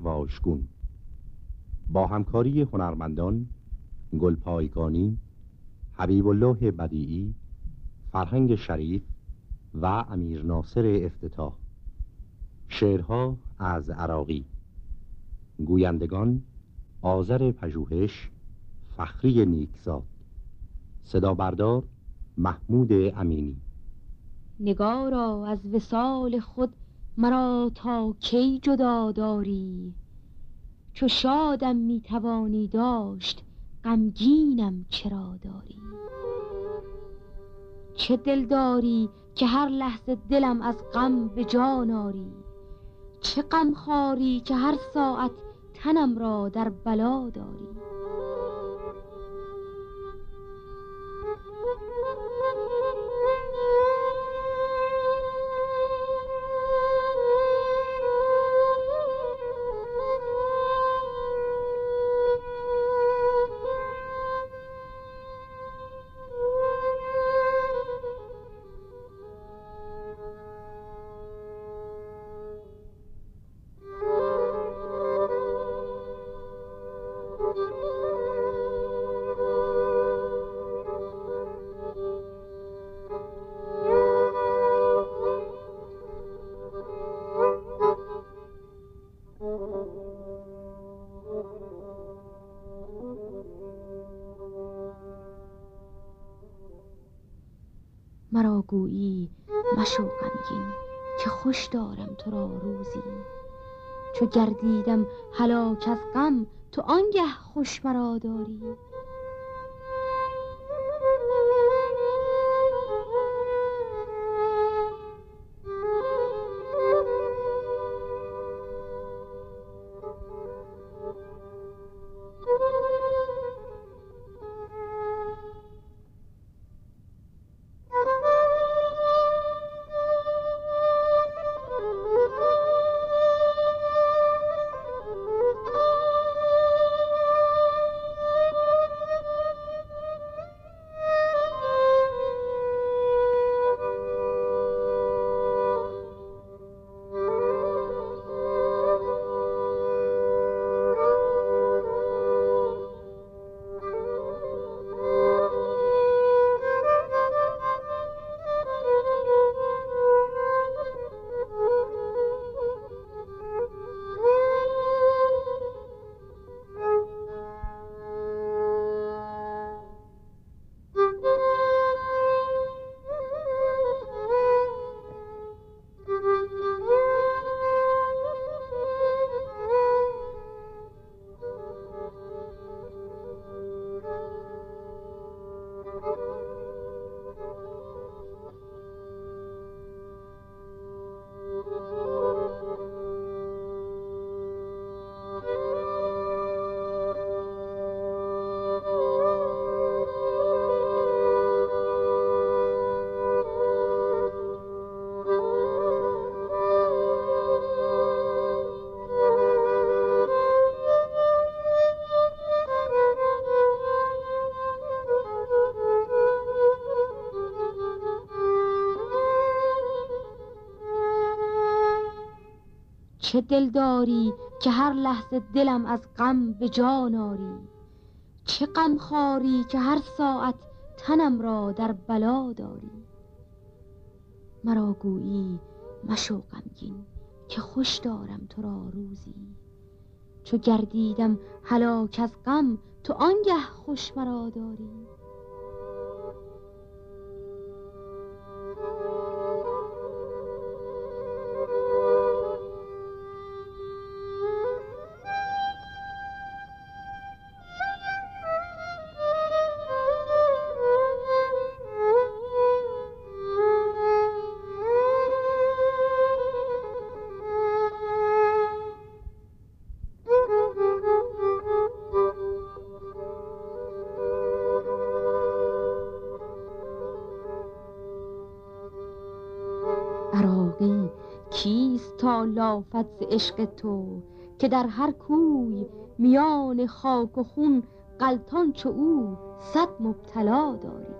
واشگون با همکاری هنرمندان گلپایگانی حبیب الله بدیعی فرهنگ شریف و امیر ناصر افتتاح. شعرها از عراقی. گویندگان آذر پژوهش فخری نیکزاد. صدا بردار محمود امینی. نگارا از وسال خود مرا تا کی جدا داری؟ چو شادم می‌توانی داشت غمگینم چرا داری؟ چه دل داری که هر لحظه دلم از غم به جان آری؟ چه غم خاری که هر ساعت تنم را در بلا داری؟ گویی مشو غمگین که خوش دارم تو را روزی. چو گردیدم هلاک از غم تو آنگه خوش مرا داری. چه دل داری که هر لحظه دلم از غم به جان آری چه غم خاری که هر ساعت تنم را در بلا داری؟ مرا گویی مشو غمگین که خوش دارم تو را روزی. چو گردیدم هلاک از غم تو آنگه خوش مرا داری. کیست تا لافت ز عشق تو که در هر کوی میان خاک و خون غلطان چو او صد مبتلا داری؟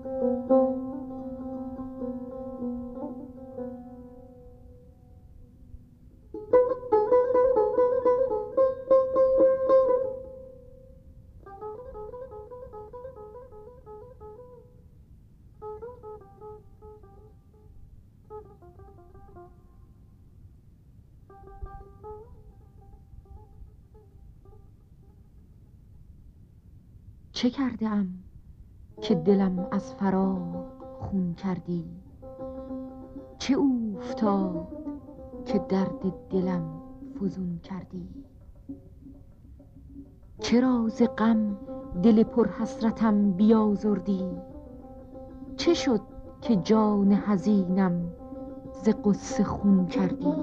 چه کرده ام که دلم از فراق خون کردی؟ چه اوفتاد که درد دلم فزون کردی؟ چرا ز غم دل پر حسرتم بیازردی؟ چه شد که جان حزینم ز قصه خون کردی؟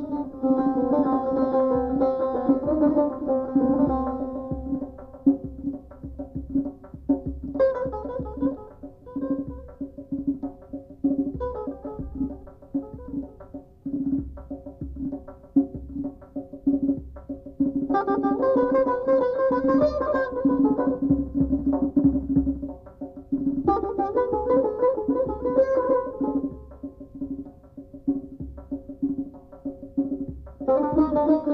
همه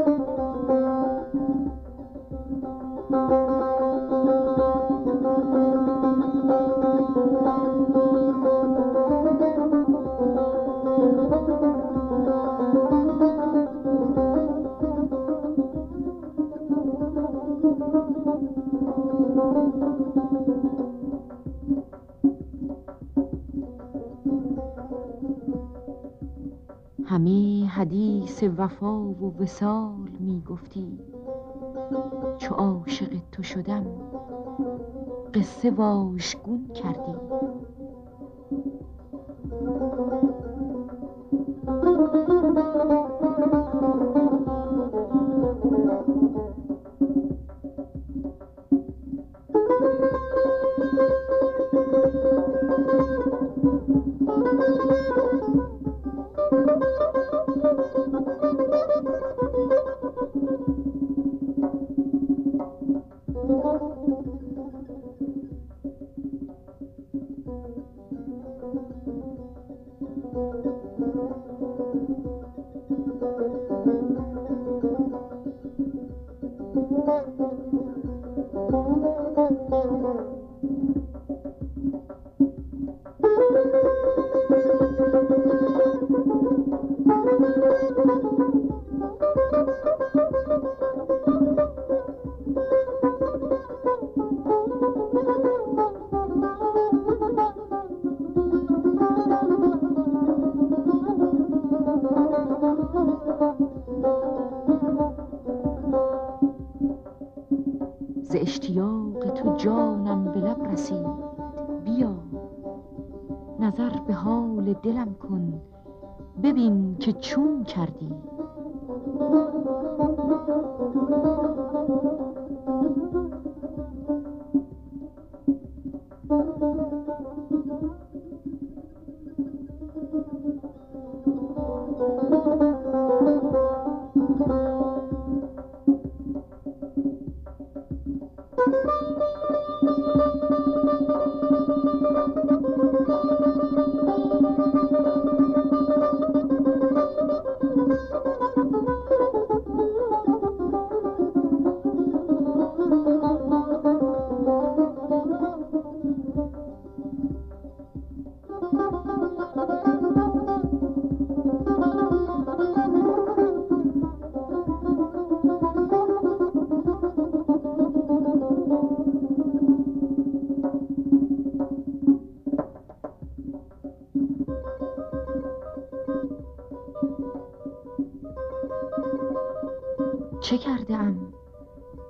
وفا و وسال می گفتی چو عاشق تو شدم قصه واژگون کردی.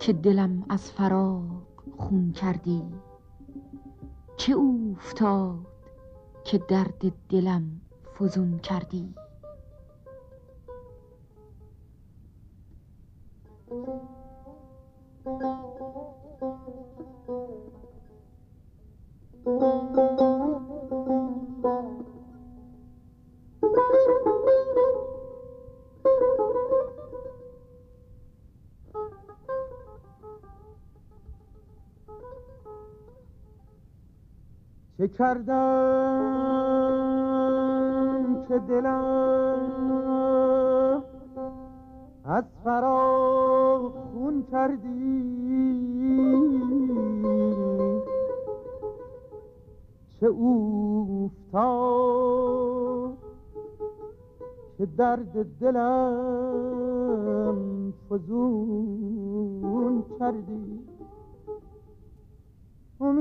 که دلم از فراق خون کردی. چه اوفتاد که درد دلم فزون کردی؟ چه کردم که دلم از فرا خون کردی. چه اوفتاد که درد دلم فزون کردی. چرا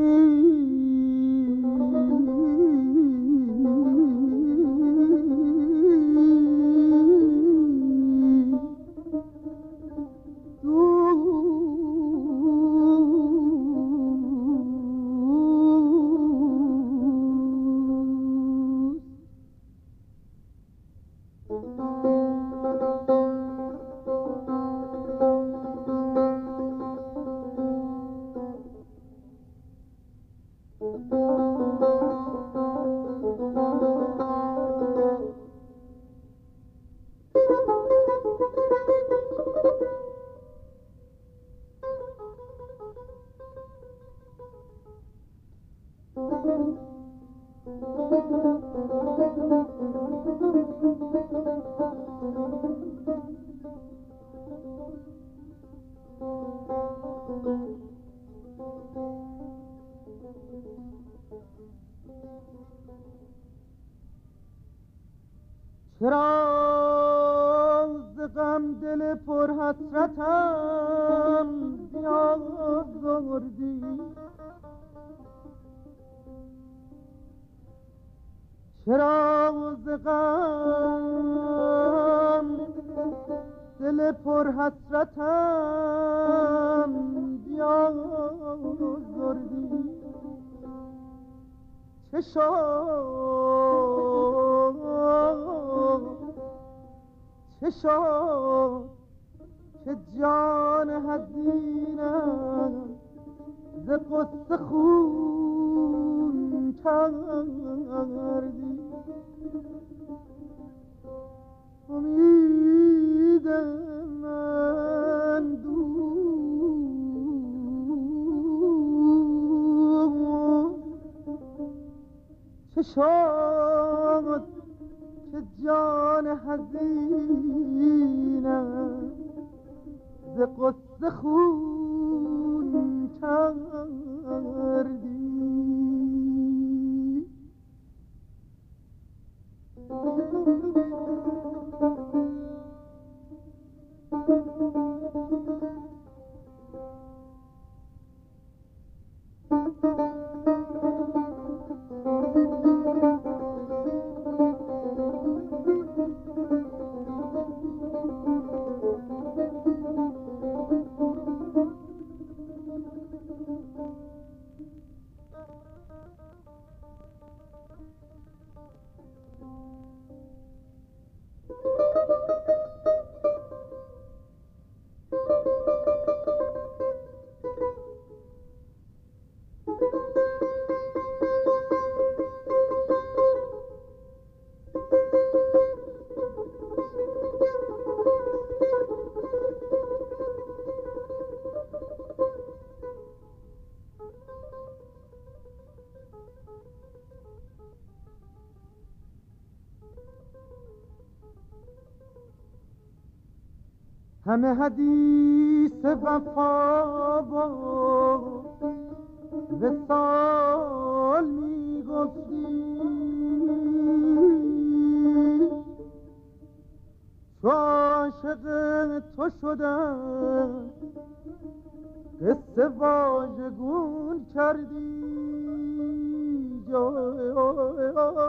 چرا ز غم دل پر حسرتم بیازردی چه چه شد؟ که جان حزینم؟ ز قصه خون کردی امید من دور چه شد که جان حزینم. ز قصه خون کردی همه حدیث وفا و وصال می گفتی چو عاشق تو شدم قصه واژگون کردی جانا.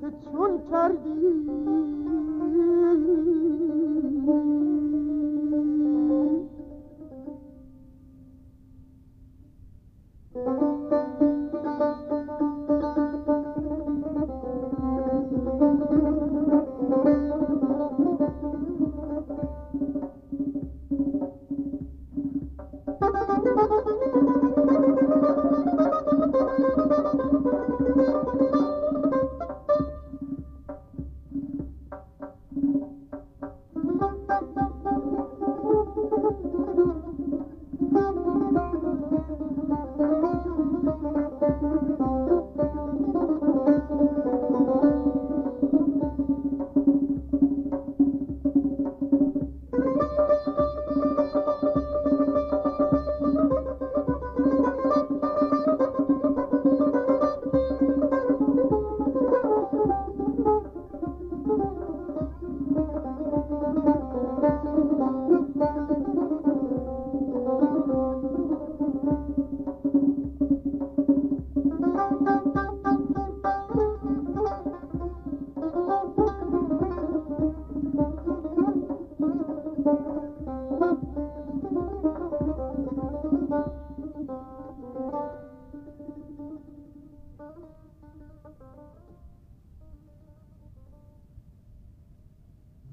که چون کردی.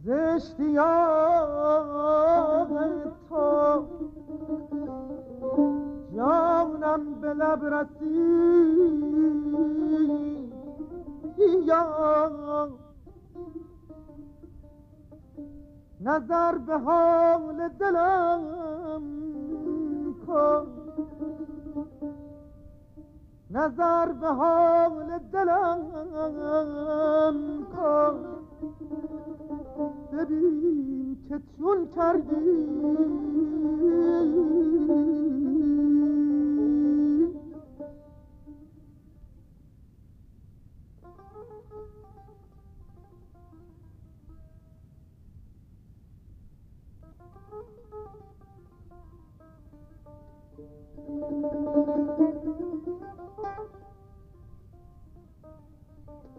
اشتیاق تو. جانم به لب رسید نظر به حال دلم کن. نظر به حال دلم کن. ببین که چون کردی.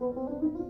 سیاه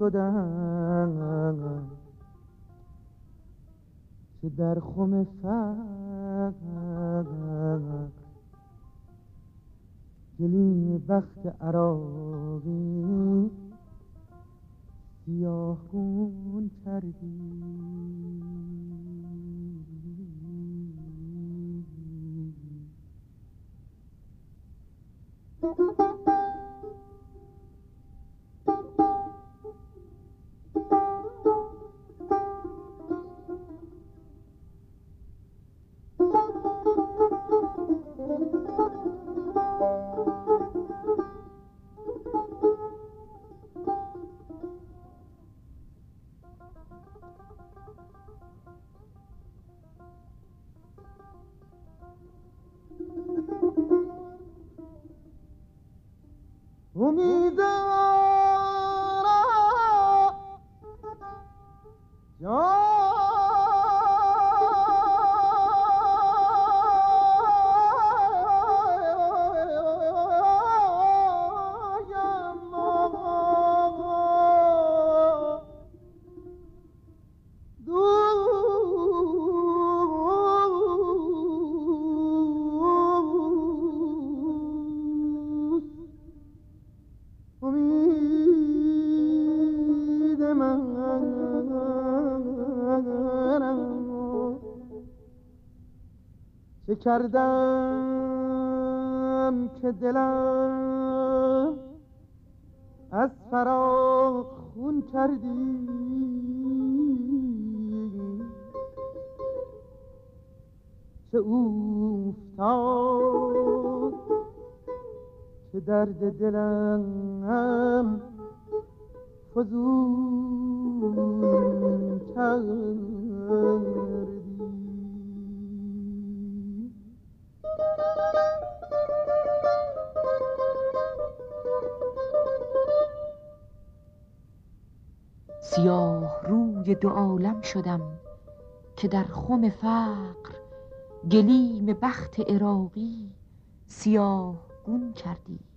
شدم که در خم فقر. گلیم بخت عراقی. خون کردی. 你的。کردم که دلم از فراق خون کردی. چه اوفتاد که درد دلم فزون کرد. سیاه روی دو عالم شدم که در خم فقر گلیم بخت عراقی سیاه گون کردی.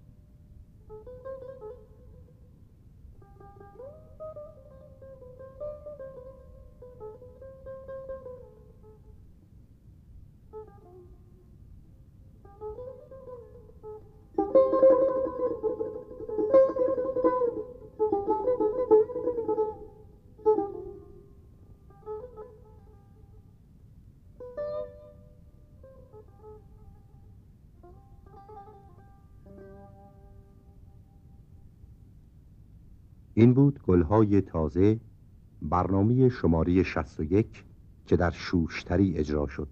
این بود گلهای تازه برنامه شماره 61 که در شوشتری اجرا شد.